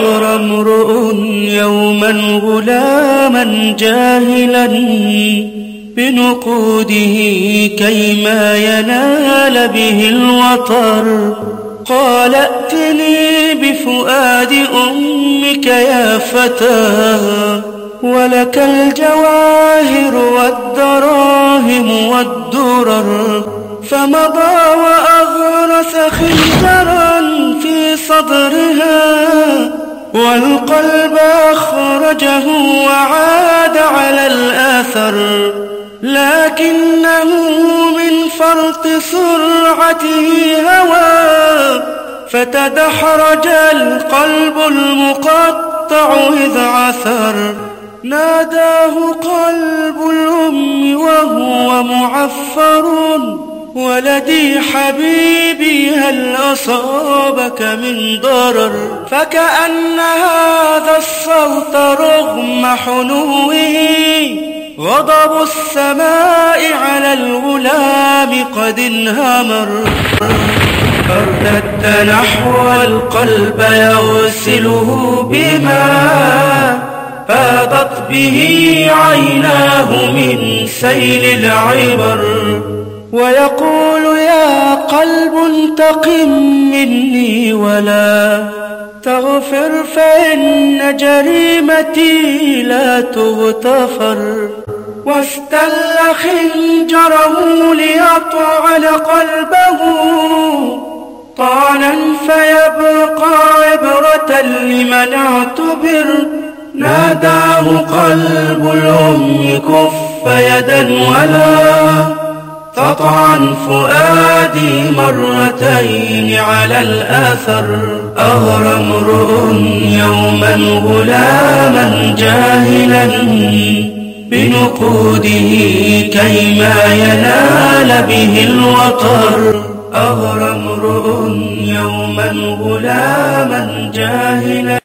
أغرى امرؤ يوما غلاما جاهلا بنقوده كيما ينال به الوطر قال ائتني بفؤاد أمك يا فتى ولك الجواهر والدراهم والدرر فمضى وأغرس خنجرا في صدرها والقلب أخرجه وعاد على الآثر لكنه من فرط سرعته هوى فتدحرج القلب المقطع إذ عثر. ناداه قلب الأم وهو معفر. ولدي حبيبي هل أصابك من ضرر؟ فكأن هذا الصوت رغم حنوه. غضب السماء على الغلام قد انهمر. فارتد نحو القلب يغسله بما فاضت به عيناه من سيل العبر. ويقول يا قلب انتقم مني ولا تغفر فإن جريمتي لا تغتفر واستل خنجره ليطعن قلبه طعنا فيبقى عبرة لمن اعتبر ناداه قلب الأم كف يدا ولا تطعن فؤادي مرتين على الآثر. أغرى امرؤ يوما غلاما جاهلا بنقوده كيما ينال به الوطر أغرى امرؤ يوما غلاما جاهلا